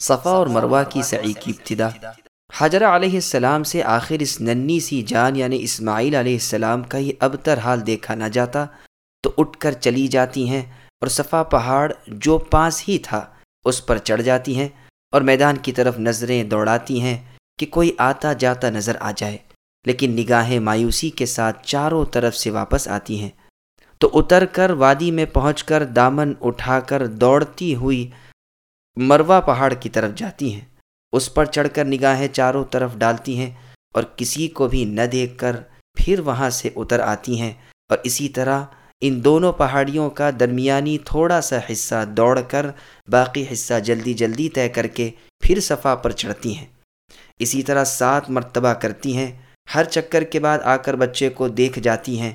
صفا اور مروہ کی سعی کی ابتدا۔ حجر علیہ السلام سے آخر اس ننی سی جان یعنی اسماعیل علیہ السلام کا یہ ابتر حال دیکھا نہ جاتا، تو اٹھ کر چلی جاتی ہیں اور صفا پہاڑ جو پاس ہی تھا، اس پر چڑھ جاتی ہیں اور میدان کی طرف نظریں دوڑاتی ہیں کہ کوئی آتا جاتا نظر آ جائے، لیکن نگاہیں مایوسی کے ساتھ چاروں طرف سے واپس آتی ہیں۔ تو اتر کر وادی میں پہنچ کر دامن اٹھا کر دوڑتی ہوئی مروا پہاڑ کی طرف جاتی ہیں۔ اس پر چڑھ کر نگاہیں چاروں طرف ڈالتی ہیں اور کسی کو بھی نہ دیکھ کر پھر وہاں سے اتر آتی ہیں۔ اور اسی طرح ان دونوں پہاڑیوں کا درمیانی تھوڑا سا حصہ دوڑ کر باقی حصہ جلدی جلدی طے کر کے پھر صفا پر چڑھتی ہیں۔ اسی طرح سات مرتبہ کرتی ہیں۔ ہر چکر کے بعد آ کر بچے کو دیکھ جاتی ہیں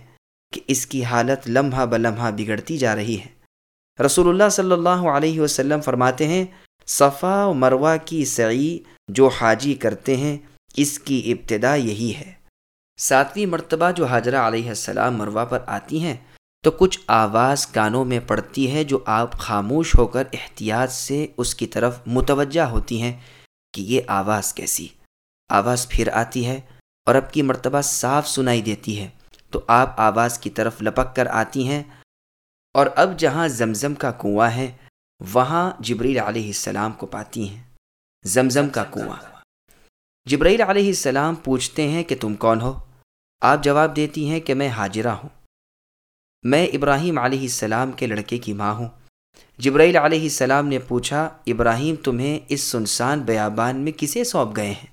کہ اس کی حالت لمحہ بلمحہ بگڑتی جا رہی ہے۔ رسول اللہ صلی اللہ علیہ وسلم فرماتے ہیں، صفا و مروہ کی سعی جو حاجی کرتے ہیں، اس کی ابتدا یہی ہے۔ ساتویں مرتبہ جو حاجرہ علیہ السلام مروہ پر آتی ہیں، تو کچھ آواز کانوں میں پڑتی ہے جو آپ خاموش ہو کر احتیاط سے اس کی طرف متوجہ ہوتی ہیں کہ یہ آواز کیسی۔ آواز پھر آتی ہے اور اب کی مرتبہ صاف سنائی دیتی ہے، تو آپ آواز کی طرف لپک کر آتی ہیں اور اب جہاں زمزم کا کنواں ہے، وہاں جبریل علیہ السلام کو پاتی ہیں۔ زمزم کا کنواں۔ جبریل علیہ السلام پوچھتے ہیں کہ تم کون ہو؟ آپ جواب دیتی ہیں کہ میں حاجرہ ہوں۔ میں ابراہیم علیہ السلام کے لڑکے کی ماں ہوں۔ جبرائیل علیہ السلام نے پوچھا، ابراہیم تمہیں اس سنسان بیابان میں کسے سونپ گئے ہیں؟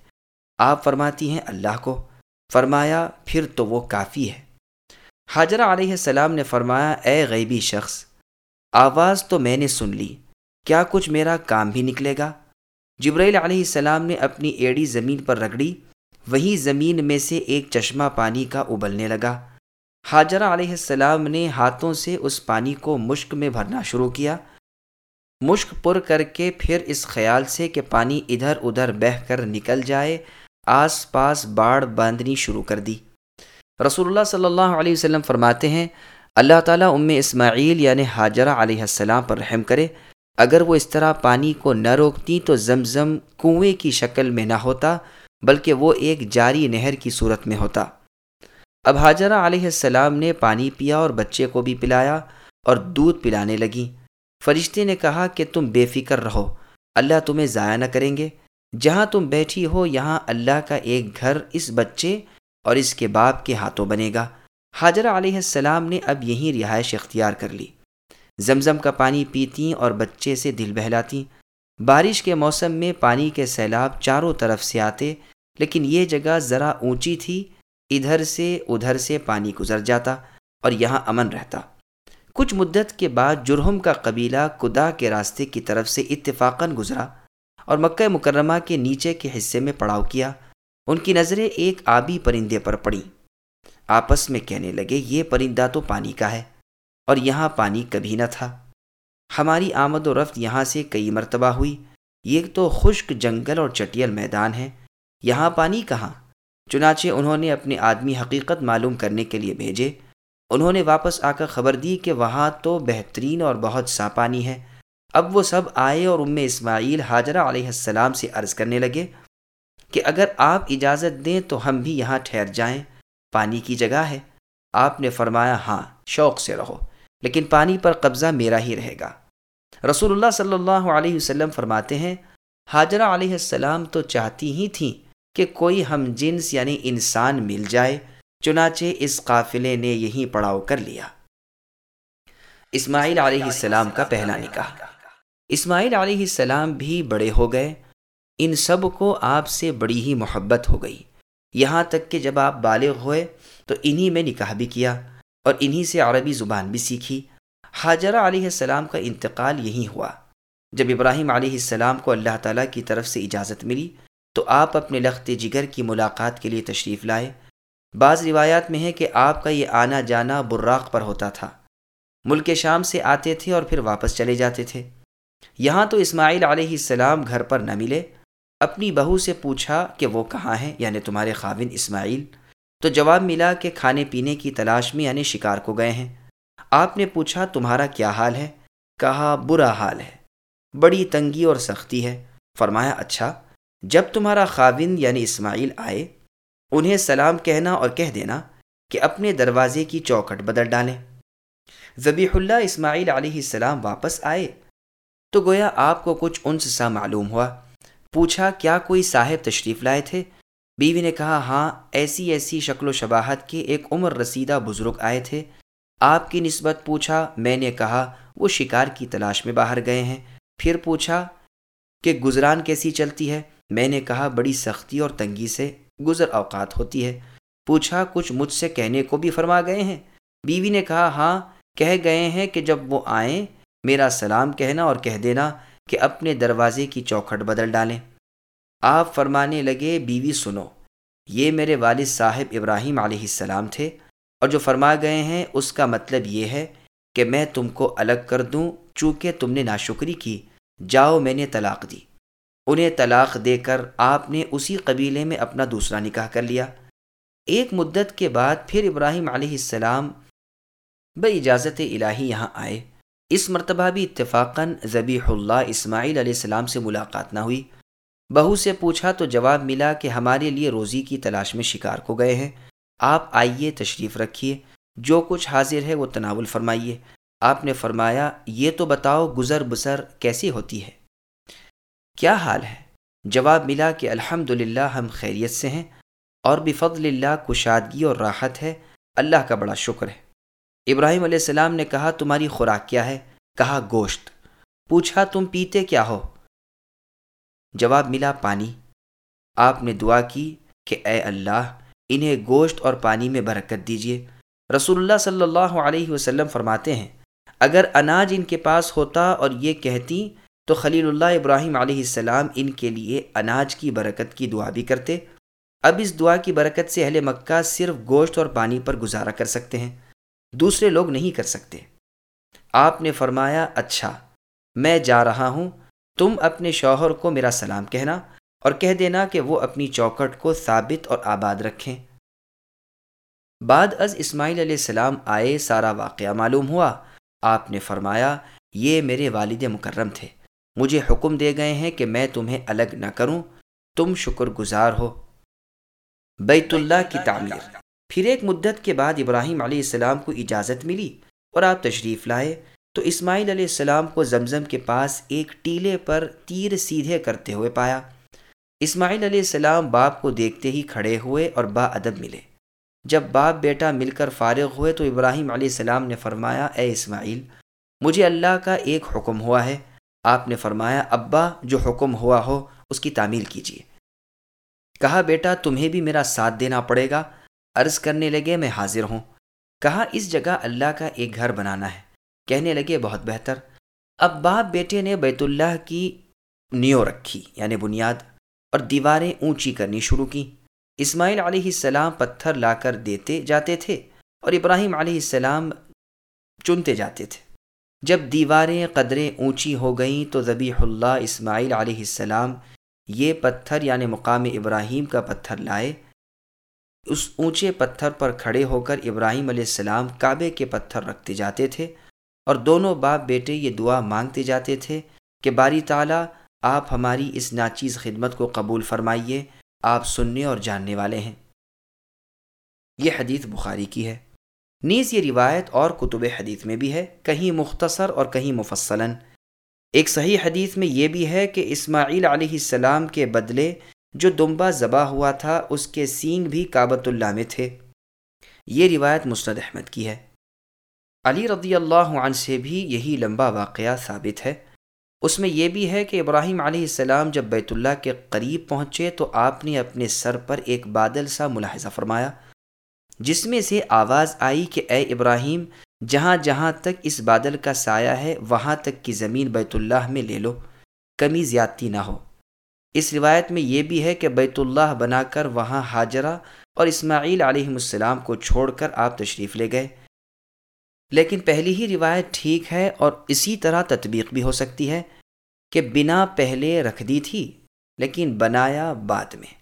آپ فرماتی ہیں، اللہ کو۔ فرمایا، پھر تو وہ کافی ہے۔ حاجرہ علیہ السلام نے فرمایا، اے غیبی شخص، آواز تو میں نے سن لی، کیا کچھ میرا کام بھی نکلے گا؟ جبرائیل علیہ السلام نے اپنی ایڑی زمین پر رگڑی، وہی زمین میں سے ایک چشمہ پانی کا ابلنے لگا۔ حاجرہ علیہ السلام نے ہاتھوں سے اس پانی کو مشک میں بھرنا شروع کیا۔ مشک پر کر کے پھر اس خیال سے کہ پانی ادھر ادھر بہہ کر نکل جائے، آس پاس باڑ باندھنی شروع کر دی۔ رسول اللہ صلی اللہ علیہ وسلم فرماتے ہیں، اللہ تعالیٰ ام اسماعیل یعنی حاجرہ علیہ السلام پر رحم کرے، اگر وہ اس طرح پانی کو نہ روکتی تو زمزم کنویں کی شکل میں نہ ہوتا، بلکہ وہ ایک جاری نہر کی صورت میں ہوتا۔ اب حاجرہ علیہ السلام نے پانی پیا اور بچے کو بھی پلایا اور دودھ پلانے لگی۔ فرشتے نے کہا کہ تم بے فکر رہو، اللہ تمہیں ضائع نہ کریں گے۔ جہاں تم بیٹھی ہو، یہاں اللہ کا ایک گھر، اس بچے اور اس کے باپ کے ہاتھوں بنے گا۔ حاجرہ علیہ السلام نے اب یہیں رہائش اختیار کر لی۔ زمزم کا پانی پیتی اور بچے سے دل بہلاتی۔ بارش کے موسم میں پانی کے سیلاب چاروں طرف سے آتے، لیکن یہ جگہ ذرا اونچی تھی، ادھر سے ادھر سے پانی گزر جاتا اور یہاں امن رہتا۔ کچھ مدت کے بعد جرہم کا قبیلہ کدا کے راستے کی طرف سے اتفاقاً گزرا اور مکہ مکرمہ کے نیچے کے حصے میں پڑاؤ کیا۔ ان کی نظریں ایک آبی پرندے پر پڑیں۔ آپس میں کہنے لگے، یہ پرندہ تو پانی کا ہے، اور یہاں پانی کبھی نہ تھا۔ ہماری آمد و رفت یہاں سے کئی مرتبہ ہوئی۔ یہ تو خشک جنگل اور چٹیل میدان ہے یہاں پانی کہاں؟ چنانچہ انہوں نے اپنے آدمی حقیقت معلوم کرنے کے لیے بھیجے۔ انہوں نے واپس آ کر خبر دی کہ وہاں تو بہترین اور بہت سا پانی ہے۔ اب وہ سب آئے اور ام اسماعیل حاجرہ علیہ السلام سے عرض کرنے لگے۔ کہ اگر آپ اجازت دیں تو ہم بھی یہاں ٹھہر جائیں۔ پانی کی جگہ ہے۔ آپ نے فرمایا ہاں شوق سے رہو، لیکن پانی پر قبضہ میرا ہی رہے گا۔ رسول اللہ صلی اللہ علیہ وسلم فرماتے ہیں، حاجرہ علیہ السلام تو چاہتی ہی تھیں کہ کوئی ہم جنس یعنی انسان مل جائے، چنانچہ اس قافلے نے یہیں پڑاؤ کر لیا۔ اسماعیل علیہ السلام کا پہلا نکاح۔ اسماعیل علیہ السلام بھی بڑے ہو گئے۔ ان سب کو آپ سے بڑی ہی محبت ہو گئی۔ یہاں تک کہ جب آپ بالغ ہوئے تو انہی میں نکاح بھی کیا اور انہی سے عربی زبان بھی سیکھی۔ حاجرہ علیہ السلام کا انتقال یہی ہوا۔ جب ابراہیم علیہ السلام کو اللہ تعالیٰ کی طرف سے اجازت ملی تو آپ اپنے لخت جگر کی ملاقات کے لیے تشریف لائے۔ بعض روایات میں ہے کہ آپ کا یہ آنا جانا براق پر ہوتا تھا۔ ملک شام سے آتے تھے اور پھر واپس چلے جاتے تھے۔ یہاں تو اسماعیل علیہ السلام گھر پر نہ ملے۔ اپنی بہو سے پوچھا کہ وہ کہاں ہیں یعنی تمہارے خاوند اسماعیل، تو جواب ملا کہ کھانے پینے کی تلاش میں یعنی شکار کو گئے ہیں۔ آپ نے پوچھا، تمہارا کیا حال ہے؟ کہا، برا حال ہے۔ بڑی تنگی اور سختی ہے۔ فرمایا اچھا جب تمہارا خاوند یعنی اسماعیل آئے، انہیں سلام کہنا اور کہہ دینا کہ اپنے دروازے کی چوکٹ بدل ڈالیں۔ ذبیح اللہ اسماعیل علیہ السلام واپس آئے۔ تو گویا آپ کو کچھ انس سا معلوم ہوا۔ پوچھا، کیا کوئی صاحب تشریف لائے تھے؟ بیوی نے کہا ہاں ایسی ایسی شکل و شباہت کے ایک عمر رسیدہ بزرگ آئے تھے۔ آپ کی نسبت پوچھا، میں نے کہا، وہ شکار کی تلاش میں باہر گئے ہیں۔ پھر پوچھا، کہ گزران کیسی چلتی ہے؟ میں نے کہا، بڑی سختی اور تنگی سے گزر اوقات ہوتی ہے۔ پوچھا، کچھ مجھ سے کہنے کو بھی فرما گئے ہیں؟ بیوی نے کہا ہاں کہہ گئے ہیں کہ جب وہ آئیں، میرا سلام کہنا اور کہہ دینا کہ اپنے دروازے کی چوکھٹ بدل ڈالیں۔ آپ فرمانے لگے، بیوی سنو، یہ میرے والد صاحب ابراہیم علیہ السلام تھے اور جو فرما گئے ہیں، اس کا مطلب یہ ہے کہ میں تم کو الگ کر دوں، چونکہ تم نے ناشکری کی۔ جاؤ، میں نے طلاق دی۔ انہیں طلاق دے کر آپ نے اسی قبیلے میں اپنا دوسرا نکاح کر لیا۔ ایک مدت کے بعد پھر ابراہیم علیہ السلام بے اجازت الہی یہاں آئے۔ اس مرتبہ بھی اتفاقاً ذبیح اللہ اسماعیل علیہ السلام سے ملاقات نہ ہوئی۔ بہو سے پوچھا تو جواب ملا کہ ہمارے لیے روزی کی تلاش میں شکار کو گئے ہیں۔ آپ آئیے تشریف رکھیے۔ جو کچھ حاضر ہے وہ تناول فرمائیے۔ آپ نے فرمایا، یہ تو بتاؤ گزر بسر کیسی ہوتی ہے۔ کیا حال ہے؟ جواب ملا کہ الحمد ہم خیریت سے ہیں اور بفضل اللہ کشادگی اور راحت ہے۔ اللہ کا بڑا شکر ہے۔ ابراہیم علیہ السلام نے کہا، تمہاری خوراک کیا ہے؟ کہا، گوشت۔ پوچھا، تم پیتے کیا ہو؟ جواب ملا، پانی۔ آپ نے دعا کی کہ، اے اللہ، انہیں گوشت اور پانی میں برکت دیجیے۔ رسول اللہ صلی اللہ علیہ وسلم فرماتے ہیں، اگر اناج ان کے پاس ہوتا اور یہ کہتی، تو خلیل اللہ ابراہیم علیہ السلام ان کے لیے اناج کی برکت کی دعا بھی کرتے۔ اب اس دعا کی برکت سے اہل مکہ صرف گوشت اور پانی پر گزارا کر سکتے ہیں۔ دوسرے لوگ نہیں کر سکتے۔ آپ نے فرمایا اچھا میں جا رہا ہوں۔ تم اپنے شوہر کو میرا سلام کہنا اور کہہ دینا کہ وہ اپنی چوکٹ کو ثابت اور آباد رکھیں۔ بعد از اسماعیل علیہ السلام آئے، سارا واقعہ معلوم ہوا۔ آپ نے فرمایا، یہ میرے والد مکرم تھے۔ مجھے حکم دے گئے ہیں کہ میں تمہیں الگ نہ کروں۔ تم شکر گزار ہو۔ بیت اللہ کی تعمیر۔ پھر ایک مدت کے بعد ابراہیم علیہ السلام کو اجازت ملی اور آپ تشریف لائے، تو اسماعیل علیہ السلام کو زمزم کے پاس ایک ٹیلے پر تیر سیدھے کرتے ہوئے پایا۔ اسماعیل علیہ السلام باپ کو دیکھتے ہی کھڑے ہوئے اور با ادب ملے۔ جب باپ بیٹا مل کر فارغ ہوئے تو ابراہیم علیہ السلام نے فرمایا، اے اسماعیل، مجھے اللہ کا ایک حکم ہوا ہے۔ آپ نے فرمایا، ابا، جو حکم ہوا ہو، اس کی تعمیل کیجیے۔ کہا، بیٹا، تمہیں بھی میرا ساتھ دینا پڑے گا۔ عرض کرنے لگے، میں حاضر ہوں۔ کہا، اس جگہ اللہ کا ایک گھر بنانا ہے۔ کہنے لگے، بہت بہتر۔ اب باپ بیٹے نے بیت اللہ کی نیو رکھی یعنی بنیاد اور دیواریں اونچی کرنی شروع کی اسماعیل علیہ السلام پتھر لا کر دیتے جاتے تھے اور ابراہیم علیہ السلام چنتے جاتے تھے۔ جب دیواریں، قدریں اونچی ہو گئیں تو ذبیح اللہ اسماعیل علیہ السلام یہ پتھر یعنی مقام ابراہیم کا پتھر لائے۔ اس اونچے پتھر پر کھڑے ہو کر ابراہیم علیہ السلام کعبے کے پتھر رکھتے جاتے تھے اور دونوں باپ بیٹے یہ دعا مانگتے جاتے تھے کہ باری تعالیٰ، آپ ہماری اس ناچیز خدمت کو قبول فرمائیے، آپ سننے اور جاننے والے ہیں۔ یہ حدیث بخاری کی ہے۔ نیز یہ روایت اور کتب حدیث میں بھی ہے، کہیں مختصر اور کہیں مفصلاً۔ ایک صحیح حدیث میں یہ بھی ہے کہ اسماعیل علیہ السلام کے بدلے جو دمبا ذبح ہوا تھا، اس کے سینگ بھی کابت اللہ میں تھے۔ یہ روایت مستد احمد کی ہے۔ علی رضی اللہ عنہ سے بھی یہی لمبا واقعہ ثابت ہے۔ اس میں یہ بھی ہے کہ ابراہیم علیہ السلام جب بیت اللہ کے قریب پہنچے تو آپ نے اپنے سر پر ایک بادل سا ملاحظہ فرمایا، جس میں سے آواز آئی کہ اے ابراہیم، جہاں جہاں تک اس بادل کا سایہ ہے، وہاں تک کی زمین بیت اللہ میں لے لو، کمی زیادتی نہ ہو۔ اس روایت میں یہ بھی ہے کہ بیت اللہ بنا کر وہاں حاجرہ اور اسماعیل علیہ السلام کو چھوڑ کر آپ تشریف لے گئے۔ لیکن پہلی ہی روایت ٹھیک ہے اور اسی طرح تطبیق بھی ہو سکتی ہے کہ بنا پہلے رکھ دی تھی لیکن بنایا بعد میں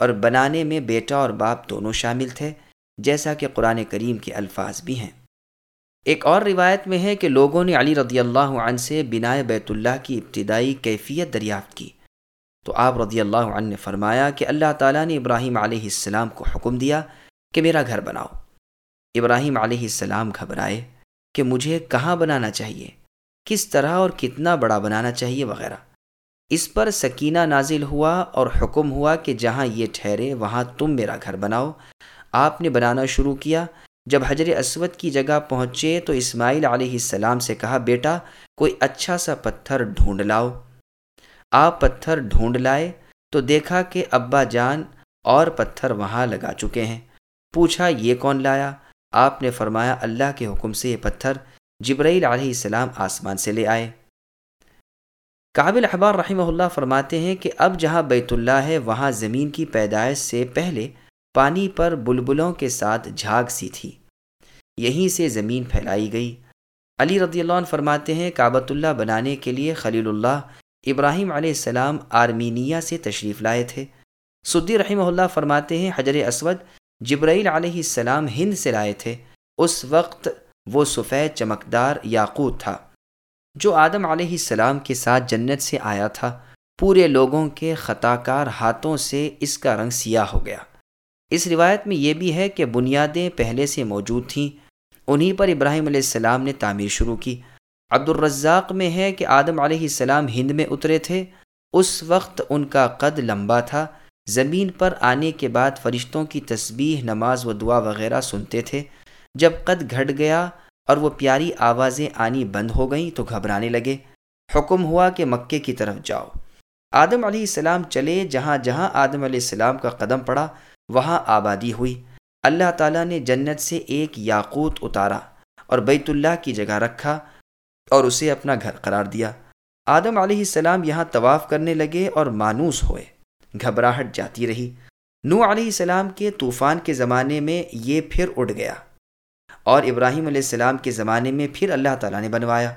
اور بنانے میں بیٹا اور باپ دونوں شامل تھے، جیسا کہ قرآن کریم کے الفاظ بھی ہیں۔ ایک اور روایت میں ہے کہ لوگوں نے علی رضی اللہ عنہ سے بنائے بیت اللہ کی ابتدائی کیفیت دریافت کی۔ تو آپ رضی اللہ عنہ نے فرمایا کہ اللہ تعالیٰ نے ابراہیم علیہ السلام کو حکم دیا کہ میرا گھر بناؤ۔ ابراہیم علیہ السلام گھبرائے کہ مجھے کہاں بنانا چاہیے؟ کس طرح اور کتنا بڑا بنانا چاہیے وغیرہ۔ اس پر سکینہ نازل ہوا اور حکم ہوا کہ جہاں یہ ٹھہرے وہاں تم میرا گھر بناؤ۔ آپ نے بنانا شروع کیا۔ جب حجر اسود کی جگہ پہنچے تو اسماعیل علیہ السلام سے کہا، بیٹا، کوئی اچھا سا پتھر ڈھونڈ لاؤ۔ آپ پتھر ڈھونڈ لائے تو دیکھا کہ ابا جان اور پتھر وہاں لگا چکے ہیں۔ پوچھا، یہ کون لایا؟ آپ نے فرمایا، اللہ کے حکم سے یہ پتھر جبرائیل علیہ السلام آسمان سے لے آئے۔ قابل احبار رحمہ اللہ فرماتے ہیں کہ اب جہاں بیت اللہ ہے، وہاں زمین کی پیدائش سے پہلے پانی پر بلبلوں کے ساتھ جھاگ سی تھی۔ یہیں سے زمین پھیلائی گئی۔ علی رضی اللہ عنہ فرماتے ہیں، کعبۃ اللہ بنانے کے لیے خلیل اللہ ابراہیم علیہ السلام آرمینیا سے تشریف لائے تھے۔ سدی رحمہ اللہ فرماتے ہیں، حجر اسود جبرائیل علیہ السلام ہند سے لائے تھے۔ اس وقت وہ سفید چمکدار یاقوت تھا، جو آدم علیہ السلام کے ساتھ جنت سے آیا تھا۔ پورے لوگوں کے خطا کار ہاتھوں سے اس کا رنگ سیاہ ہو گیا۔ اس روایت میں یہ بھی ہے کہ بنیادیں پہلے سے موجود تھیں، انہی پر ابراہیم علیہ السلام نے تعمیر شروع کی۔ عبد الرزاق میں ہے کہ آدم علیہ السلام ہند میں اترے تھے۔ اس وقت ان کا قد لمبا تھا۔ زمین پر آنے کے بعد فرشتوں کی تسبیح، نماز و دعا وغیرہ سنتے تھے۔ جب قد گھٹ گیا اور وہ پیاری آوازیں آنی بند ہو گئیں تو گھبرانے لگے۔ حکم ہوا کہ مکے کی طرف جاؤ۔ آدم علیہ السلام چلے جہاں جہاں آدم علیہ السلام کا قدم پڑا، وہاں آبادی ہوئی۔ اللہ تعالیٰ نے جنت سے ایک یاقوت اتارا اور بیت اللہ کی جگہ رکھا۔ اور اسے اپنا گھر قرار دیا۔ آدم علیہ السلام یہاں طواف کرنے لگے اور مانوس ہوئے۔ گھبراہٹ جاتی رہی۔ نو علیہ السلام کے طوفان کے زمانے میں یہ پھر اڑ گیا۔ اور ابراہیم علیہ السلام کے زمانے میں پھر اللہ تعالیٰ نے بنوایا۔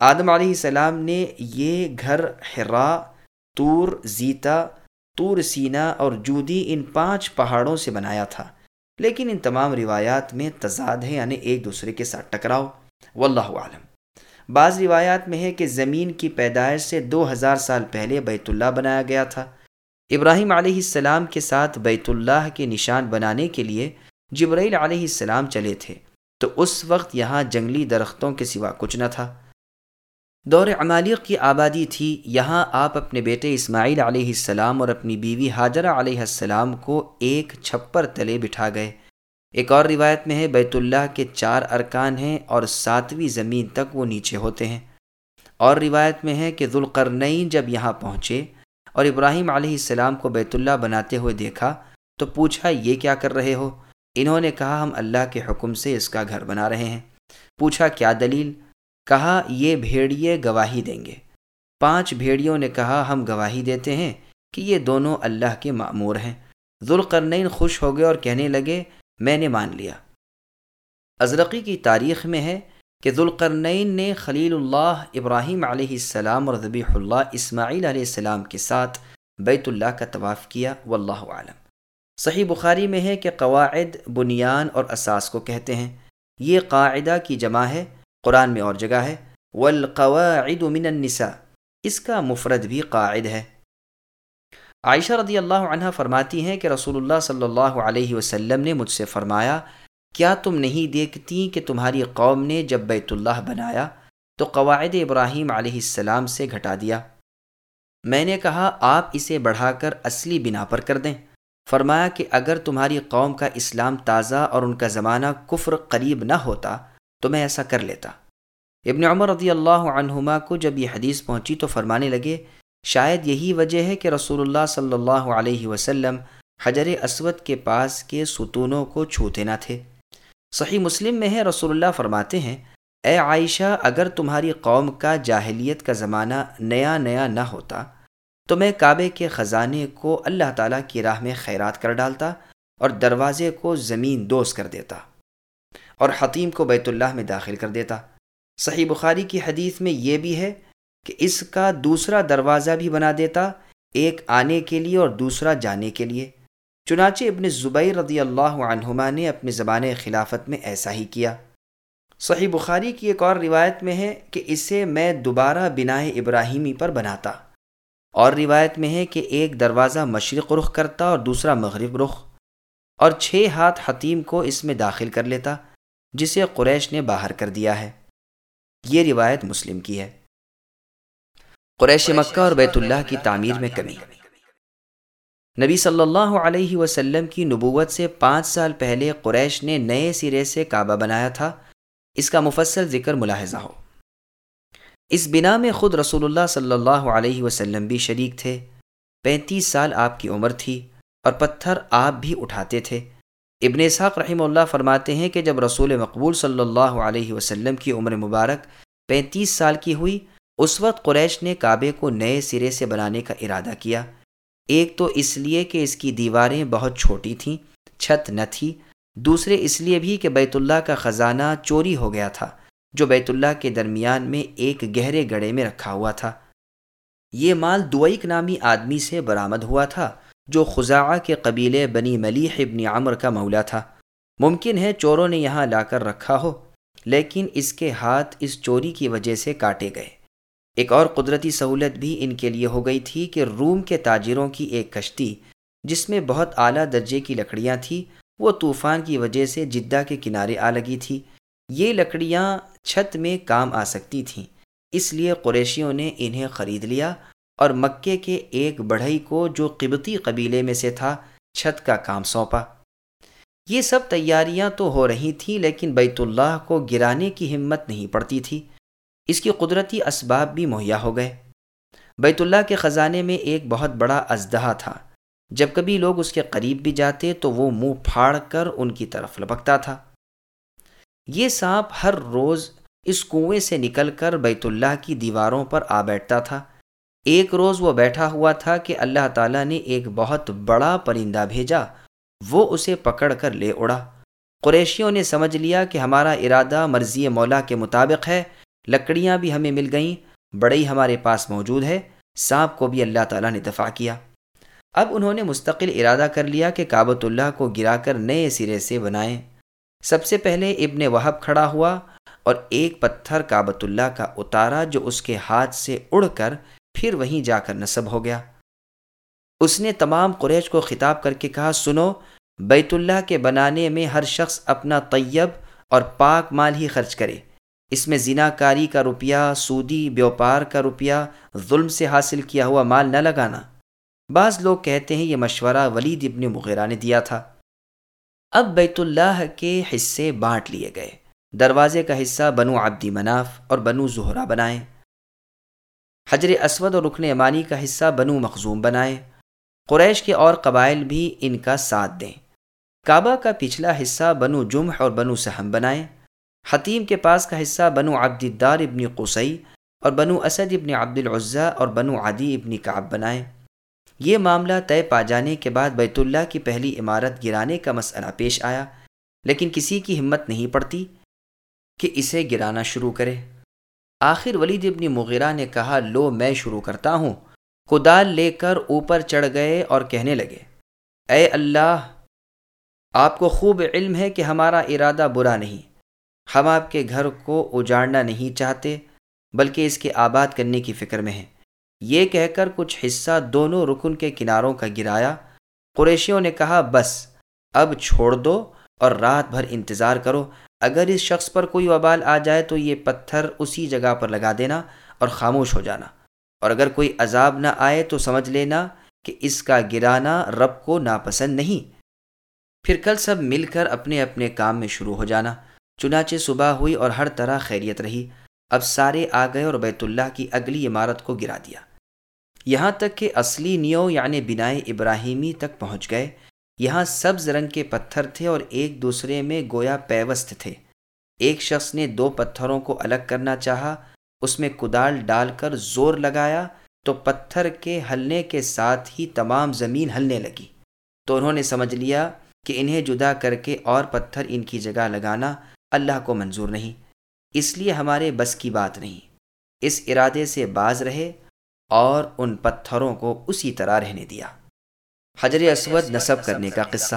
آدم علیہ السلام نے یہ گھر حرا تور زیتا تور سینا اور جودی ان پانچ پہاڑوں سے بنایا تھا۔ لیکن ان تمام روایات میں تضاد ہے یعنی ایک دوسرے کے ساتھ ٹکراؤ۔ واللہ عالم بعض روایات میں ہے کہ زمین کی پیدائش سے دو ہزار سال پہلے بیت اللہ بنایا گیا تھا۔ ابراہیم علیہ السلام کے ساتھ بیت اللہ کے نشان بنانے کے لیے جبرائیل علیہ السلام چلے تھے، تو اس وقت یہاں جنگلی درختوں کے سوا کچھ نہ تھا۔ دور عمالیق کی آبادی تھی، یہاں آپ اپنے بیٹے اسماعیل علیہ السلام اور اپنی بیوی حاجرہ علیہ السلام کو ایک چھپر تلے بٹھا گئے۔ ایک اور روایت میں ہے، بیت اللہ کے چار ارکان ہیں اور ساتویں زمین تک وہ نیچے ہوتے ہیں۔ اور روایت میں ہے کہ ذوالقرنین جب یہاں پہنچے اور ابراہیم علیہ السلام کو بیت اللہ بناتے ہوئے دیکھا تو پوچھا، یہ کیا کر رہے ہو؟ انہوں نے کہا، ہم اللہ کے حکم سے اس کا گھر بنا رہے ہیں۔ پوچھا، کیا دلیل؟ کہا، یہ بھیڑیے گواہی دیں گے۔ پانچ بھیڑیوں نے کہا، ہم گواہی دیتے ہیں کہ یہ دونوں اللہ کے معمور ہیں۔ ذوالقرنین خوش ہو گئے اور کہنے لگے میں نے مان لیا۔ ازرقی کی تاریخ میں ہے کہ ذوالقرنین نے خلیل اللہ ابراہیم علیہ السلام اور ذبیح اللہ اسماعیل علیہ السلام کے ساتھ بیت اللہ کا طواف کیا، واللہ عالم صحیح بخاری میں ہے کہ قواعد، بنیان اور اساس کو کہتے ہیں۔ یہ قاعدہ کی جمع ہے، قرآن میں اور جگہ ہے۔ والقواعد من النساء۔ اس کا مفرد بھی قاعد ہے۔ عائشہ رضی اللہ عنہ فرماتی ہیں کہ رسول اللہ صلی اللہ علیہ وسلم نے مجھ سے فرمایا، کیا تم نہیں دیکھتی کہ تمہاری قوم نے جب بیت اللہ بنایا، تو قواعد ابراہیم علیہ السلام سے گھٹا دیا؟ میں نے کہا، آپ اسے بڑھا کر اصلی بنا پر کر دیں۔ فرمایا کہ اگر تمہاری قوم کا اسلام تازہ اور ان کا زمانہ کفر قریب نہ ہوتا، تو میں ایسا کر لیتا۔ ابن عمر رضی اللہ عنہما کو جب یہ حدیث پہنچی تو فرمانے لگے شاید یہی وجہ ہے کہ رسول اللہ صلی اللہ علیہ وسلم حجر اسود کے پاس کے ستونوں کو چھوتے نہ تھے۔ صحیح مسلم میں ہے، رسول اللہ فرماتے ہیں، اے عائشہ، اگر تمہاری قوم کا جاہلیت کا زمانہ نیا نیا نہ ہوتا، تو میں کعبے کے خزانے کو اللہ تعالیٰ کی راہ میں خیرات کر ڈالتا اور دروازے کو زمین دوز کر دیتا اور حتیم کو بیت اللہ میں داخل کر دیتا۔ صحیح بخاری کی حدیث میں یہ بھی ہے کہ اس کا دوسرا دروازہ بھی بنا دیتا، ایک آنے کے لیے اور دوسرا جانے کے لیے۔ چنانچہ ابن زبیر رضی اللہ عنہما نے اپنے زبان خلافت میں ایسا ہی کیا۔ صحیح بخاری کی ایک اور روایت میں ہے کہ اسے میں دوبارہ بنا ابراہیمی پر بناتا۔ اور روایت میں ہے کہ ایک دروازہ مشرق رخ کرتا اور دوسرا مغرب رخ۔ اور چھ ہاتھ حتیم کو اس میں داخل کر لیتا، جسے قریش نے باہر کر دیا ہے۔ یہ روایت مسلم کی ہے۔ قریش مکہ اور بیت اللہ کی تعمیر میں کمی۔ نبی صلی اللہ علیہ وسلم کی نبوت سے پانچ سال پہلے قریش نے نئے سرے سے کعبہ بنایا تھا۔ اس کا مفصل ذکر ملاحظہ ہو۔ اس بنا میں خود رسول اللہ صلی اللہ علیہ وسلم بھی شریک تھے۔ پینتیس سال آپ کی عمر تھی اور پتھر آپ بھی اٹھاتے تھے۔ ابن اسحاق رحمہ اللہ فرماتے ہیں کہ جب رسول مقبول صلی اللہ علیہ وسلم کی عمر مبارک پینتیس سال کی ہوئی اس وقت قریش نے کعبے کو نئے سرے سے بنانے کا ارادہ کیا۔ ایک تو اس لیے کہ اس کی دیواریں بہت چھوٹی تھیں، چھت نہ تھی۔ دوسرے اس لیے بھی کہ بیت اللہ کا خزانہ چوری ہو گیا تھا، جو بیت اللہ کے درمیان میں ایک گہرے گڑے میں رکھا ہوا تھا۔ یہ مال دوئک نامی آدمی سے برآمد ہوا تھا، جو خزاں کے قبیلے بنی ملیح ابن عمر کا مولا تھا۔ ممکن ہے چوروں نے یہاں لا کر رکھا ہو، لیکن اس کے ہاتھ اس چوری کی وجہ سے کاٹے گئے۔ ایک اور قدرتی سہولت بھی ان کے لیے ہو گئی تھی کہ روم کے تاجروں کی ایک کشتی، جس میں بہت اعلیٰ درجے کی لکڑیاں تھیں، وہ طوفان کی وجہ سے جدہ کے کنارے آ لگی تھی۔ یہ لکڑیاں چھت میں کام آ سکتی تھیں، اس لیے قریشیوں نے انہیں خرید لیا اور مکے کے ایک بڑھئی کو جو قبطی قبیلے میں سے تھا، چھت کا کام سونپا۔ یہ سب تیاریاں تو ہو رہی تھیں، لیکن بیت اللہ کو گرانے کی ہمت نہیں پڑتی تھی۔ اس کی قدرتی اسباب بھی مہیا ہو گئے۔ بیت اللہ کے خزانے میں ایک بہت بڑا ازدہا تھا۔ جب کبھی لوگ اس کے قریب بھی جاتے تو وہ منہ پھاڑ کر ان کی طرف لپکتا تھا۔ یہ سانپ ہر روز اس کنویں سے نکل کر بیت اللہ کی دیواروں پر آ بیٹھتا تھا۔ ایک روز وہ بیٹھا ہوا تھا کہ اللہ تعالیٰ نے ایک بہت بڑا پرندہ بھیجا۔ وہ اسے پکڑ کر لے اڑا۔ قریشیوں نے سمجھ لیا کہ ہمارا ارادہ مرضی مولا کے مطابق ہے۔ لکڑیاں بھی ہمیں مل گئیں بڑی ہمارے پاس موجود ہے۔ سانپ کو بھی اللہ تعالیٰ نے دفاع کیا۔ اب انہوں نے مستقل ارادہ کر لیا کہ کابت اللہ کو گرا کر نئے سرے سے بنائیں۔ سب سے پہلے ابن وہب کھڑا ہوا اور ایک پتھر کابت اللہ کا اتارا جو اس کے ہاتھ سے اڑ کر پھر وہیں جا کر نصب ہو گیا۔ اس نے تمام قریش کو خطاب کر کے کہا، سنو، بیت اللہ کے بنانے میں ہر شخص اپنا طیب اور پاک مال ہی خرچ کرے۔ اس میں زنا کاری کا روپیہ، سودی بیوپار کا روپیہ، ظلم سے حاصل کیا ہوا مال نہ لگانا۔ بعض لوگ کہتے ہیں یہ مشورہ ولید ابن مغیرہ نے دیا تھا۔ اب بیت اللہ کے حصے بانٹ لیے گئے۔ دروازے کا حصہ بنو عبدی مناف اور بنو زہرہ بنائیں۔ حجر اسود اور رکن امانی کا حصہ بنو مخزوم بنائیں۔ قریش کے اور قبائل بھی ان کا ساتھ دیں۔ کعبہ کا پچھلا حصہ بنو جمح اور بنو سہم بنائیں۔ حتیم کے پاس کا حصہ بنو عبد الدار ابن قسئی اور بنو اسد ابن عبد العضیٰ اور بنو عدی ابن کعب بنائیں یہ معاملہ طے پا جانے کے بعد بیت اللہ کی پہلی عمارت گرانے کا مسئلہ پیش آیا، لیکن کسی کی ہمت نہیں پڑتی کہ اسے گرانا شروع کرے۔ آخر ولید ابن مغیرہ نے کہا، لو، میں شروع کرتا ہوں۔ کدال لے کر اوپر چڑھ گئے اور کہنے لگے، اے اللہ، آپ کو خوب علم ہے کہ ہمارا ارادہ برا نہیں۔ ہم آپ کے گھر کو اجاڑنا نہیں چاہتے، بلکہ اس کے آباد کرنے کی فکر میں ہیں۔ یہ کہہ کر کچھ حصہ دونوں رکن کے کناروں کا گرایا۔ قریشیوں نے کہا، بس، اب چھوڑ دو اور رات بھر انتظار کرو۔ اگر اس شخص پر کوئی وبال آ جائے تو یہ پتھر اسی جگہ پر لگا دینا اور خاموش ہو جانا۔ اور اگر کوئی عذاب نہ آئے تو سمجھ لینا کہ اس کا گرانا رب کو ناپسند نہیں۔ پھر کل سب مل کر اپنے اپنے کام میں شروع ہو جانا۔ چنانچہ صبح ہوئی اور ہر طرح خیریت رہی۔ اب سارے آ گئے اور بیت اللہ کی اگلی عمارت کو گرا دیا۔ یہاں تک کہ اصلی نیو یعنی بنائے ابراہیمی تک پہنچ گئے۔ یہاں سبز رنگ کے پتھر تھے اور ایک دوسرے میں گویا پیوست تھے۔ ایک شخص نے دو پتھروں کو الگ کرنا چاہا۔ اس میں کدال ڈال کر زور لگایا تو پتھر کے ہلنے کے ساتھ ہی تمام زمین ہلنے لگی۔ تو انہوں نے سمجھ لیا کہ انہیں جدا کر کے اور پتھر ان کی جگہ لگانا اللہ کو منظور نہیں۔ اس لیے ہمارے بس کی بات نہیں۔ اس ارادے سے باز رہے اور ان پتھروں کو اسی طرح رہنے دیا۔ حجر اسود نصب کرنے کا قصہ۔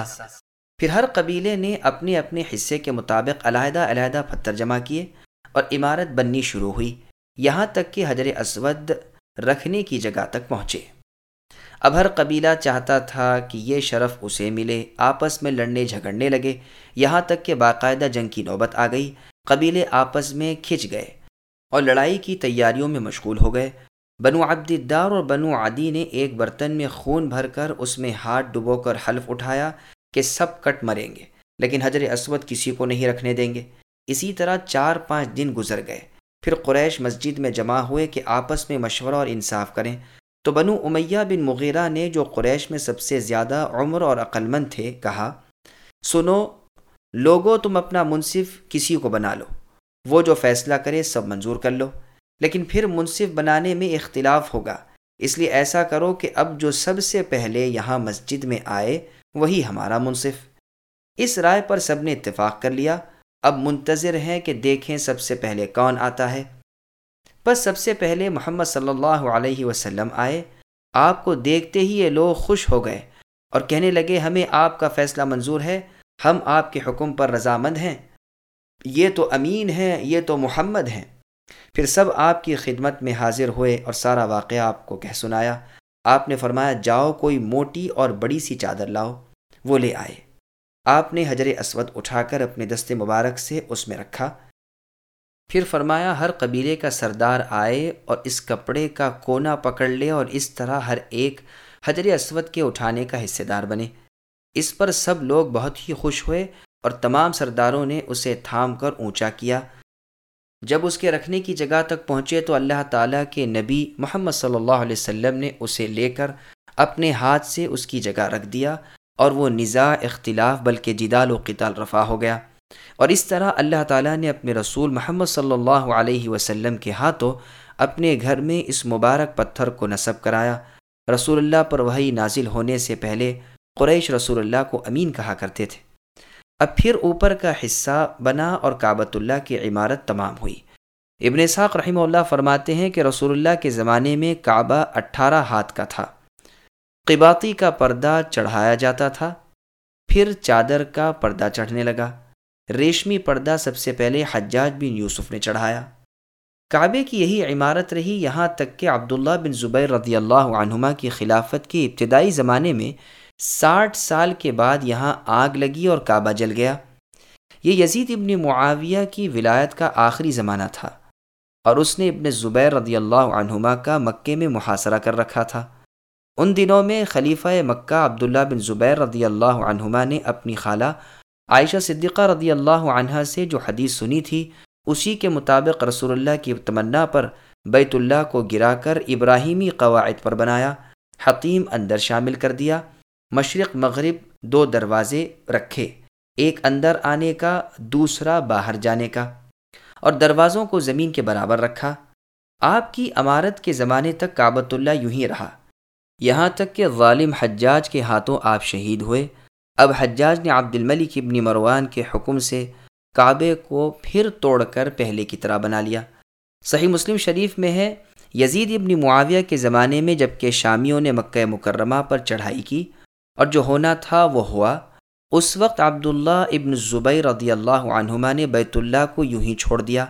پھر ہر قبیلے نے اپنے اپنے حصے کے مطابق علیحدہ علیحدہ پتھر جمع کیے اور عمارت بننی شروع ہوئی۔ یہاں تک کہ حجر اسود رکھنے کی جگہ تک پہنچے۔ اب ہر قبیلہ چاہتا تھا کہ یہ شرف اسے ملے، آپس میں لڑنے جھگڑنے لگے، یہاں تک کہ باقاعدہ جنگ کی نوبت آ گئی، قبیلے آپس میں کھچ گئے اور لڑائی کی تیاریوں میں مشغول ہو گئے۔ بنو عبد الدار اور بنو عدی نے ایک برتن میں خون بھر کر اس میں ہاتھ ڈبو کر حلف اٹھایا کہ سب کٹ مریں گے، لیکن حجر اسود کسی کو نہیں رکھنے دیں گے۔ اسی طرح چار پانچ دن گزر گئے۔ پھر قریش مسجد میں جمع ہوئے کہ آپس میں مشورہ اور انصاف کریں۔ تو بنو امیہ بن مغیرہ نے جو قریش میں سب سے زیادہ عمر اور عقلمند تھے کہا، سنو، لوگو تم اپنا منصف کسی کو بنا لو، وہ جو فیصلہ کرے سب منظور کر لو، لیکن پھر منصف بنانے میں اختلاف ہوگا، اس لیے ایسا کرو کہ اب جو سب سے پہلے یہاں مسجد میں آئے، وہی ہمارا منصف۔ اس رائے پر سب نے اتفاق کر لیا۔ اب منتظر ہیں کہ دیکھیں سب سے پہلے کون آتا ہے۔ بس سب سے پہلے محمد صلی اللہ علیہ وسلم آئے۔ آپ کو دیکھتے ہی یہ لوگ خوش ہو گئے اور کہنے لگے، ہمیں آپ کا فیصلہ منظور ہے، ہم آپ کے حکم پر رضامند ہیں۔ یہ تو امین ہیں، یہ تو محمد ہیں۔ پھر سب آپ کی خدمت میں حاضر ہوئے اور سارا واقعہ آپ کو کہہ سنایا۔ آپ نے فرمایا، جاؤ کوئی موٹی اور بڑی سی چادر لاؤ، وہ لے آئے۔ آپ نے حجر اسود اٹھا کر اپنے دست مبارک سے اس میں رکھا۔ پھر فرمایا، ہر قبیلے کا سردار آئے اور اس کپڑے کا کونا پکڑ لے اور اس طرح ہر ایک حجر اسود کے اٹھانے کا حصے دار بنے۔ اس پر سب لوگ بہت ہی خوش ہوئے اور تمام سرداروں نے اسے تھام کر اونچا کیا۔ جب اس کے رکھنے کی جگہ تک پہنچے تو اللہ تعالیٰ کے نبی محمد صلی اللہ علیہ وسلم نے اسے لے کر اپنے ہاتھ سے اس کی جگہ رکھ دیا اور وہ نزاع اختلاف بلکہ جدال و قتال رفع ہو گیا۔ اور اس طرح اللہ تعالیٰ نے اپنے رسول محمد صلی اللہ علیہ وسلم کے ہاتھوں اپنے گھر میں اس مبارک پتھر کو نصب کرایا۔ رسول اللہ پر وہی نازل ہونے سے پہلے قریش رسول اللہ کو امین کہا کرتے تھے۔ اب پھر اوپر کا حصہ بنا اور کعبۃ اللہ کی عمارت تمام ہوئی۔ ابن ساق رحمہ اللہ فرماتے ہیں کہ رسول اللہ کے زمانے میں کعبہ اٹھارہ ہاتھ کا تھا۔ قباطی کا پردہ چڑھایا جاتا تھا۔ پھر چادر کا پردہ چڑھنے لگا۔ ریشمی پردہ سب سے پہلے حجاج بن یوسف نے چڑھایا۔ کعبے کی یہی عمارت رہی یہاں تک کہ عبداللہ بن زبیر رضی اللہ عنہما کی خلافت کے ابتدائی زمانے میں ساٹھ سال کے بعد یہاں آگ لگی اور کعبہ جل گیا۔ یہ یزید ابن معاویہ کی ولایت کا آخری زمانہ تھا اور اس نے ابن زبیر رضی اللہ عنہما کا مکے میں محاصرہ کر رکھا تھا۔ ان دنوں میں خلیفہ مکہ عبداللہ بن زبیر رضی اللہ عنہما نے اپنی خالہ عائشہ صدیقہ رضی اللہ عنہ سے جو حدیث سنی تھی، اسی کے مطابق رسول اللہ کی تمنا پر بیت اللہ کو گرا کر ابراہیمی قواعد پر بنایا، حتیم اندر شامل کر دیا، مشرق مغرب دو دروازے رکھے، ایک اندر آنے کا، دوسرا باہر جانے کا، اور دروازوں کو زمین کے برابر رکھا۔ آپ کی عمارت کے زمانے تک کعبۃ اللہ یوں ہی رہا۔ یہاں تک کہ غالم حجاج کے ہاتھوں آپ شہید ہوئے۔ اب حجاج نے عبد الملک ابن مروان کے حکم سے کعبے کو پھر توڑ کر پہلے کی طرح بنا لیا۔ صحیح مسلم شریف میں ہے، یزید ابن معاویہ کے زمانے میں جبکہ شامیوں نے مکہ مکرمہ پر چڑھائی کی اور جو ہونا تھا وہ ہوا۔ اس وقت عبداللہ ابن زبیر رضی اللہ عنہما نے بیت اللہ کو یوں ہی چھوڑ دیا۔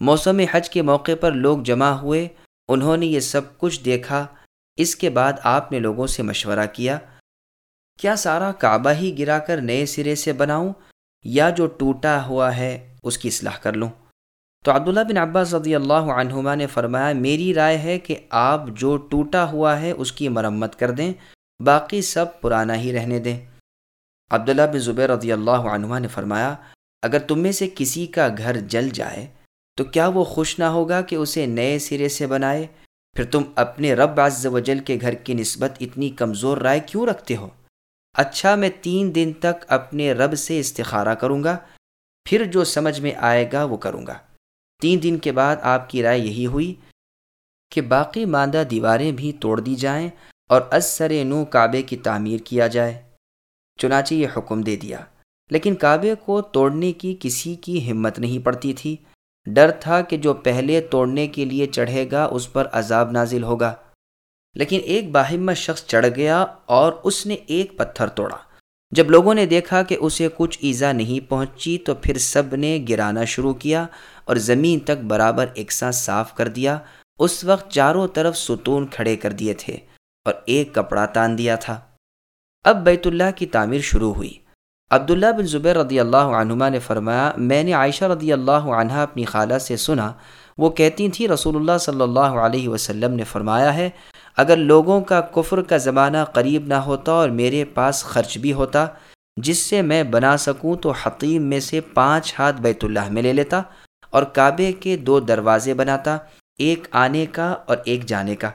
موسم حج کے موقع پر لوگ جمع ہوئے، انہوں نے یہ سب کچھ دیکھا۔ اس کے بعد آپ نے لوگوں سے مشورہ کیا۔ کیا سارا کعبہ ہی گرا کر نئے سرے سے بناؤں یا جو ٹوٹا ہوا ہے اس کی اصلاح کر لوں؟ تو عبداللہ بن عباس رضی اللہ عنہما نے فرمایا، میری رائے ہے کہ آپ جو ٹوٹا ہوا ہے اس کی مرمت کر دیں، باقی سب پرانا ہی رہنے دیں۔ عبداللہ بن زبیر رضی اللہ عنہ نے فرمایا، اگر تم میں سے کسی کا گھر جل جائے، تو کیا وہ خوش نہ ہوگا کہ اسے نئے سرے سے بنائے؟ پھر تم اپنے رب عز و جل کے گھر کی نسبت اتنی کمزور رائے کیوں رکھتے ہو؟ اچھا میں تین دن تک اپنے رب سے استخارہ کروں گا، پھر جو سمجھ میں آئے گا وہ کروں گا۔ تین دن کے بعد آپ کی رائے یہی ہوئی کہ باقی ماندہ دیواریں بھی توڑ دی جائیں اور از سر نو کعبے کی تعمیر کیا جائے۔ چنانچہ یہ حکم دے دیا۔ لیکن کعبے کو توڑنے کی کسی کی ہمت نہیں پڑتی تھی۔ ڈر تھا کہ جو پہلے توڑنے کے لیے چڑھے گا، اس پر عذاب نازل ہوگا۔ لیکن ایک باہمت شخص چڑھ گیا اور اس نے ایک پتھر توڑا۔ جب لوگوں نے دیکھا کہ اسے کچھ ایزا نہیں پہنچی تو پھر سب نے گرانا شروع کیا اور زمین تک برابر ایک صاف کر دیا۔ اس وقت چاروں طرف ستون کھڑے کر دیے تھے اور ایک کپڑا تان دیا تھا۔ اب بیت اللہ کی تعمیر شروع ہوئی۔ عبداللہ بن زبیر رضی اللہ عنہما نے فرمایا، میں نے عائشہ رضی اللہ عنہ اپنی خالہ سے سنا، وہ کہتی تھیں، رسول اللہ صلی اللہ علیہ وسلم نے فرمایا ہے اگر لوگوں کا کفر کا زمانہ قریب نہ ہوتا اور میرے پاس خرچ بھی ہوتا، جس سے میں بنا سکوں تو حقیم میں سے پانچ ہاتھ بیت اللہ میں لے لیتا اور کعبے کے دو دروازے بناتا، ایک آنے کا اور ایک جانے کا۔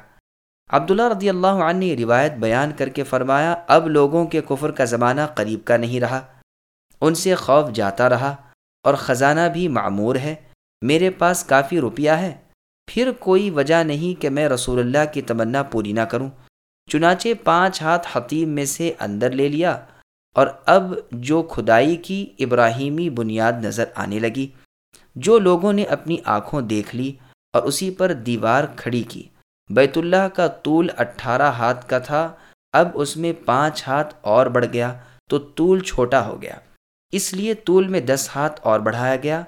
عبداللہ رضی اللہ عنہ نے روایت بیان کر کے فرمایا، اب لوگوں کے کفر کا زمانہ قریب کا نہیں رہا۔ ان سے خوف جاتا رہا اور خزانہ بھی معمور ہے۔ میرے پاس کافی روپیہ ہے۔ پھر کوئی وجہ نہیں کہ میں رسول اللہ کی تمنا پوری نہ کروں۔ چنانچہ پانچ ہاتھ حتیم میں سے اندر لے لیا اور اب جو کھدائی کی ابراہیمی بنیاد نظر آنے لگی، جو لوگوں نے اپنی آنکھوں دیکھ لی اور اسی پر دیوار کھڑی کی۔ بیت اللہ کا طول اٹھارہ ہاتھ کا تھا، اب اس میں پانچ ہاتھ اور بڑھ گیا تو طول چھوٹا ہو گیا۔ اس لیے طول میں دس ہاتھ اور بڑھایا گیا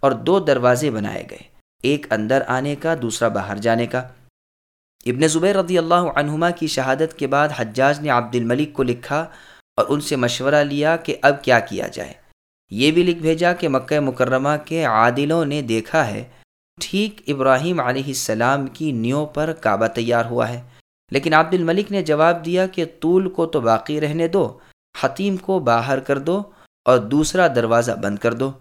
اور دو دروازے بنائے گئے۔ ایک اندر آنے کا، دوسرا باہر جانے کا۔ ابن زبیر رضی اللہ عنہما کی شہادت کے بعد حجاج نے عبد الملک کو لکھا اور ان سے مشورہ لیا کہ اب کیا کیا جائے۔ یہ بھی لکھ بھیجا کہ مکہ مکرمہ کے عادلوں نے دیکھا ہے، ٹھیک ابراہیم علیہ السلام کی نیو پر کعبہ تیار ہوا ہے۔ لیکن عبد الملک نے جواب دیا کہ طول کو تو باقی رہنے دو، حتیم کو باہر کر دو اور دوسرا دروازہ بند کر دو۔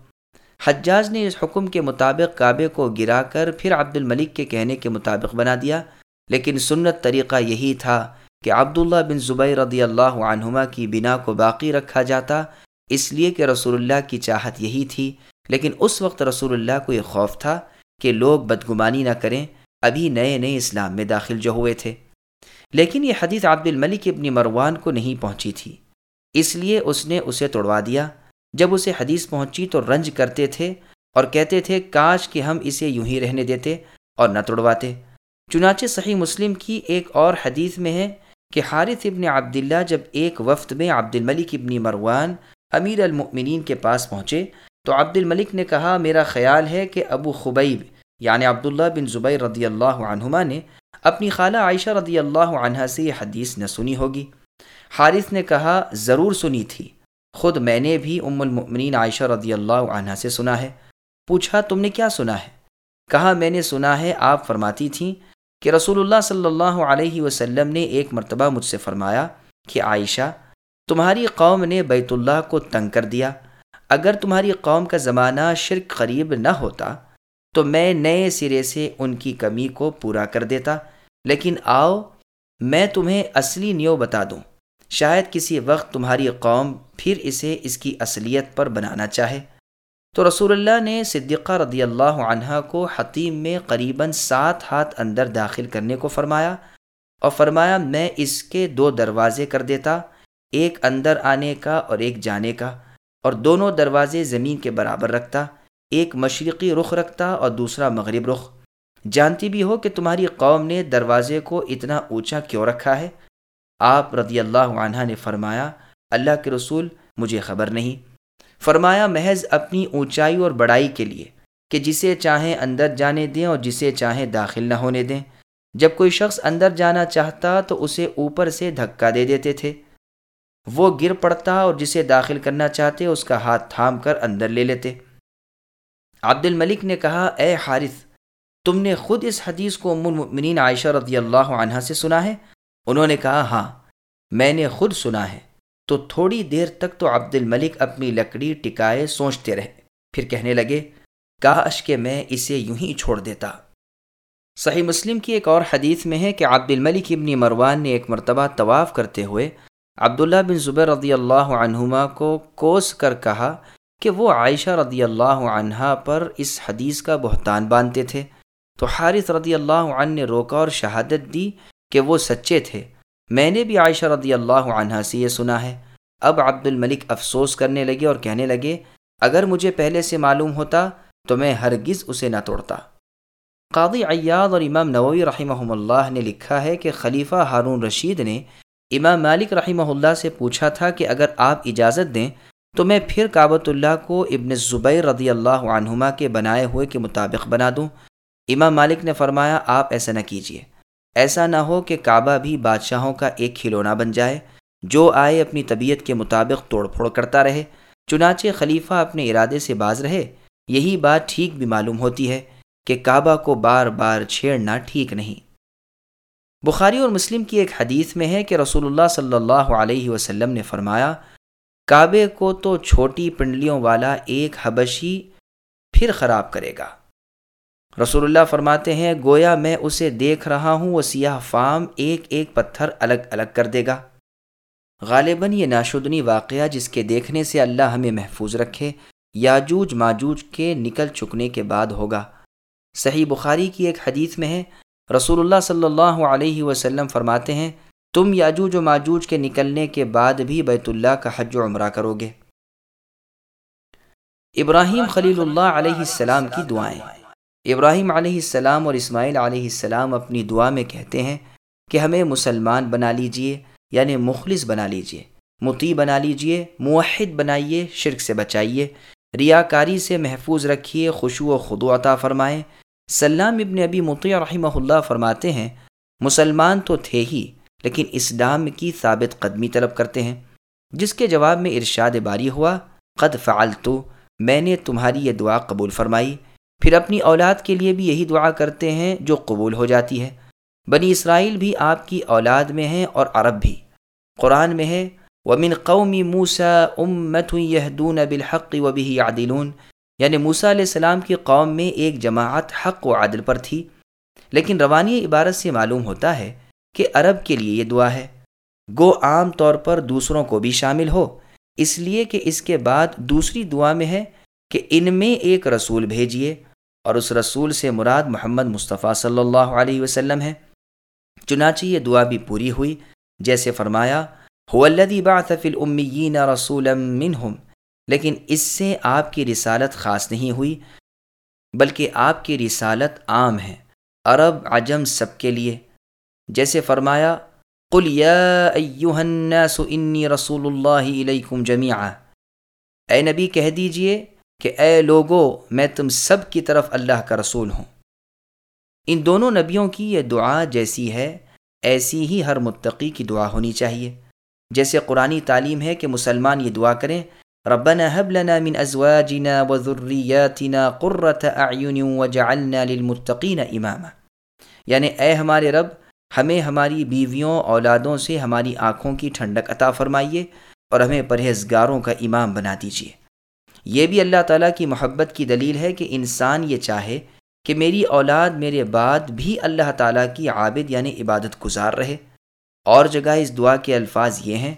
حجاج نے اس حکم کے مطابق کعبے کو گرا کر پھر عبد الملک کے کہنے کے مطابق بنا دیا۔ لیکن سنت طریقہ یہی تھا کہ عبداللہ بن زبیر رضی اللہ عنہما کی بنا کو باقی رکھا جاتا، اس لیے کہ رسول اللہ کی چاہت یہی تھی۔ لیکن اس وقت رسول اللہ کو یہ خوف تھا کہ لوگ بدگمانی نہ کریں، ابھی نئے نئے اسلام میں داخل جو ہوئے تھے۔ لیکن یہ حدیث عبد الملک ابن مروان کو نہیں پہنچی تھی، اس لیے اس نے اسے توڑوا دیا۔ جب اسے حدیث پہنچی تو رنج کرتے تھے اور کہتے تھے، کاش کہ ہم اسے یوں ہی رہنے دیتے اور نہ توڑواتے۔ چنانچہ صحیح مسلم کی ایک اور حدیث میں ہے کہ حارث ابن عبداللہ جب ایک وفد میں عبد الملک ابن مروان امیر المؤمنین کے پاس پہنچے تو عبد الملک نے کہا، میرا خیال ہے کہ ابو خبیب یعنی عبداللہ بن زبیر رضی اللہ عنہما نے اپنی خالہ عائشہ رضی اللہ عنہ سے یہ حدیث نہ سنی ہوگی۔ حارث نے کہا، ضرور سنی تھی۔ خود میں نے بھی ام المؤمنین عائشہ رضی اللہ عنہ سے سنا ہے۔ پوچھا، تم نے کیا سنا ہے؟ کہا، میں نے سنا ہے، آپ فرماتی تھیں کہ رسول اللہ صلی اللہ علیہ وسلم نے ایک مرتبہ مجھ سے فرمایا کہ، عائشہ، تمہاری قوم نے بیت اللہ کو تنگ کر دیا۔ اگر تمہاری قوم کا زمانہ شرک قریب نہ ہوتا، تو میں نئے سرے سے ان کی کمی کو پورا کر دیتا۔ لیکن آؤ، میں تمہیں اصلی نیو بتا دوں۔ شاید کسی وقت تمہاری قوم پھر اسے اس کی اصلیت پر بنانا چاہے۔ تو رسول اللہ نے صدیقہ رضی اللہ عنہ کو حتیم میں قریباً سات ہاتھ اندر داخل کرنے کو فرمایا اور فرمایا، میں اس کے دو دروازے کر دیتا، ایک اندر آنے کا اور ایک جانے کا، اور دونوں دروازے زمین کے برابر رکھتا، ایک مشرقی رخ رکھتا اور دوسرا مغرب رخ۔ جانتی بھی ہو کہ تمہاری قوم نے دروازے کو اتنا اونچا کیوں رکھا ہے؟ آپ رضی اللہ عنہ نے فرمایا، اللہ کے رسول، مجھے خبر نہیں۔ فرمایا، محض اپنی اونچائی اور بڑائی کے لیے، کہ جسے چاہیں اندر جانے دیں اور جسے چاہیں داخل نہ ہونے دیں۔ جب کوئی شخص اندر جانا چاہتا تو اسے اوپر سے دھکا دے دیتے تھے۔ وہ گر پڑتا اور جسے داخل کرنا چاہتے اس کا ہاتھ تھام کر اندر لے لیتے۔ عبد الملک نے کہا، اے حارث، تم نے خود اس حدیث کو ام المؤمنین عائشہ رضی اللہ عنہ سے سنا ہے؟ انہوں نے کہا ہاں میں نے خود سنا ہے۔ تو تھوڑی دیر تک تو عبد الملک اپنی لکڑی ٹکائے سوچتے رہے۔ پھر کہنے لگے، کاش کہ میں اسے یوں ہی چھوڑ دیتا۔ صحیح مسلم کی ایک اور حدیث میں ہے کہ عبد الملک ابن مروان نے ایک مرتبہ طواف کرتے ہوئے عبداللہ بن زبیر رضی اللہ عنہما کو کوس کر کہا کہ وہ عائشہ رضی اللہ عنہ پر اس حدیث کا بہتان باندھتے تھے۔ تو حارث رضی اللہ عنہ نے روکا اور شہادت دی کہ وہ سچے تھے۔ میں نے بھی عائشہ رضی اللہ عنہ سے یہ سنا ہے۔ اب عبد الملک افسوس کرنے لگے اور کہنے لگے، اگر مجھے پہلے سے معلوم ہوتا تو میں ہرگز اسے نہ توڑتا۔ قاضی ایاد اور امام نووی رحمہ اللہ نے لکھا ہے کہ خلیفہ ہارون رشید نے امام مالک رحمہ اللہ سے پوچھا تھا کہ اگر آپ اجازت دیں تو میں پھر کعبۃ اللہ کو ابن زبیر رضی اللہ عنہما کے بنائے ہوئے کے مطابق بنا دوں۔ امام مالک نے فرمایا، آپ ایسا نہ کیجیے ایسا نہ ہو کہ کعبہ بھی بادشاہوں کا ایک کھلونا بن جائے، جو آئے اپنی طبیعت کے مطابق توڑ پھوڑ کرتا رہے، چنانچہ خلیفہ اپنے ارادے سے باز رہے۔ یہی بات ٹھیک بھی معلوم ہوتی ہے کہ کعبہ کو بار بار چھیڑنا ٹھیک نہیں۔ بخاری اور مسلم کی ایک حدیث میں ہے کہ رسول اللہ صلی اللہ علیہ وسلم نے فرمایا، کعبے کو تو چھوٹی پنڈلیوں والا ایک حبشی پھر خراب کرے گا۔ رسول اللہ فرماتے ہیں، گویا میں اسے دیکھ رہا ہوں، وہ سیاہ فام ایک ایک پتھر الگ الگ کر دے گا۔ غالباً یہ ناشدنی واقعہ جس کے دیکھنے سے اللہ ہمیں محفوظ رکھے، یاجوج ماجوج کے نکل چکنے کے بعد ہوگا۔ صحیح بخاری کی ایک حدیث میں ہے، رسول اللہ صلی اللہ علیہ وسلم فرماتے ہیں، تم یاجوج و ماجوج کے نکلنے کے بعد بھی بیت اللہ کا حج و عمرہ کرو گے۔ ابراہیم خلیل اللہ علیہ السلام کی دعائیں۔ ابراہیم علیہ السلام اور اسماعیل علیہ السلام اپنی دعا میں کہتے ہیں کہ ہمیں مسلمان بنا لیجیے یعنی مخلص بنا لیجیے، متی بنا لیجیے، موحد بنائیے، شرک سے بچائیے، ریاکاری سے محفوظ رکھیے، خوشو و خدو عطا فرمائیں۔ سلام ابن ابی مطیع رحمہ اللہ فرماتے ہیں، مسلمان تو تھے ہی، لیکن اسلام کی ثابت قدمی طلب کرتے ہیں۔ جس کے جواب میں ارشاد باری ہوا، قد فعلتو، میں نے تمہاری یہ دعا قبول فرمائی۔ پھر اپنی اولاد کے لیے بھی یہی دعا کرتے ہیں جو قبول ہو جاتی ہے۔ بنی اسرائیل بھی آپ کی اولاد میں ہیں اور عرب بھی۔ قرآن میں ہے، ومن قومی موسا امت یہدون بالحق و بھی عادلون یعنی موسا علیہ السلام کی قوم میں ایک جماعت حق و عادل پر تھی۔ لیکن روانی عبارت سے معلوم ہوتا ہے کہ عرب کے لیے یہ دعا ہے۔ گو عام طور پر دوسروں کو بھی شامل ہو۔ اس لیے کہ اس کے بعد دوسری دعا میں ہے کہ ان میں ایک رسول بھیجیے۔ اور اس رسول سے مراد محمد مصطفیٰ صلی اللہ علیہ وسلم ہے۔ چنانچہ یہ دعا بھی پوری ہوئی، جیسے فرمایا رسول کہ اے لوگو، میں تم سب کی طرف اللہ کا رسول ہوں۔ ان دونوں نبیوں کی یہ دعا جیسی ہے، ایسی ہی ہر متقی کی دعا ہونی چاہیے۔ جیسے قرآن تعلیم ہے کہ مسلمان یہ دعا کریں، ربنا هب لنا من ازواجنا وذرياتنا قرة اعين وجعلنا للمتقين اماما۔ یعنی اے ہمارے رب، ہمیں ہماری بیویوں، اولادوں سے ہماری آنکھوں کی ٹھنڈک عطا فرمائیے اور ہمیں پرہیزگاروں کا امام بنا دیجیے۔ یہ بھی اللہ تعالیٰ کی محبت کی دلیل ہے کہ انسان یہ چاہے کہ میری اولاد میرے بعد بھی اللہ تعالیٰ کی عابد یعنی عبادت گزار رہے۔ اور جگہ اس دعا کے الفاظ یہ ہیں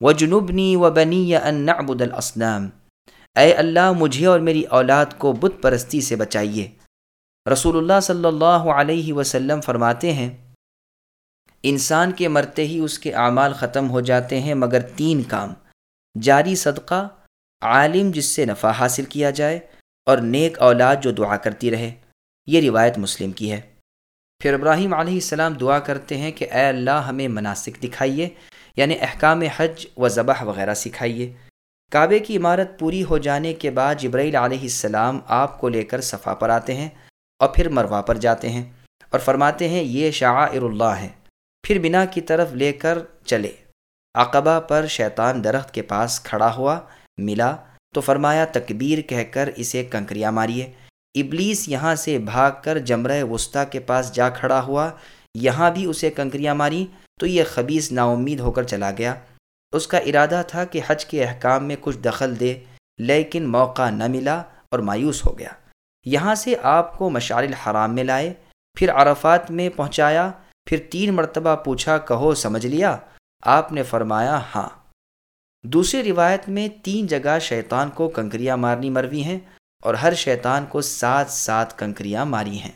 وہ جنوبنی و بنی یا انعبد الاسلام اے اللہ، مجھے اور میری اولاد کو بت پرستی سے بچائیے۔ رسول اللہ صلی اللہ علیہ وسلم فرماتے ہیں، انسان کے مرتے ہی اس کے اعمال ختم ہو جاتے ہیں مگر تین کام، جاری صدقہ عالم جس سے نفع حاصل کیا جائے اور نیک اولاد جو دعا کرتی رہے، یہ روایت مسلم کی ہے۔ پھر ابراہیم علیہ السلام دعا کرتے ہیں کہ اے اللہ ہمیں مناسک دکھائیے یعنی احکام حج و ذبح وغیرہ سکھائیے۔ کعبے کی عمارت پوری ہو جانے کے بعد جبرائیل علیہ السلام آپ کو لے کر صفا پر آتے ہیں اور پھر مروا پر جاتے ہیں اور فرماتے ہیں، یہ شاعر اللہ ہے۔ پھر بنا کی طرف لے کر چلے۔ عقبہ پر شیطان درخت کے پاس کھڑا ہوا ملا تو فرمایا، تکبیر کہہ کر اسے کنکریاں ماریے۔ ابلیس یہاں سے بھاگ کر جمرہ وسطی کے پاس جا کھڑا ہوا، یہاں بھی اسے کنکریاں ماری تو یہ خبیص نا امید ہو کر چلا گیا۔ اس کا ارادہ تھا کہ حج کے احکام میں کچھ دخل دے، لیکن موقع نہ ملا اور مایوس ہو گیا۔ یہاں سے آپ کو مشعر الحرام میں لائے، پھر عرفات میں پہنچایا، پھر تین مرتبہ پوچھا، کہو، سمجھ لیا؟ آپ نے فرمایا ہاں۔ دوسری روایت میں تین جگہ شیطان کو کنکریاں مارنی مروی ہیں اور ہر شیطان کو سات سات کنکریاں ماری ہیں۔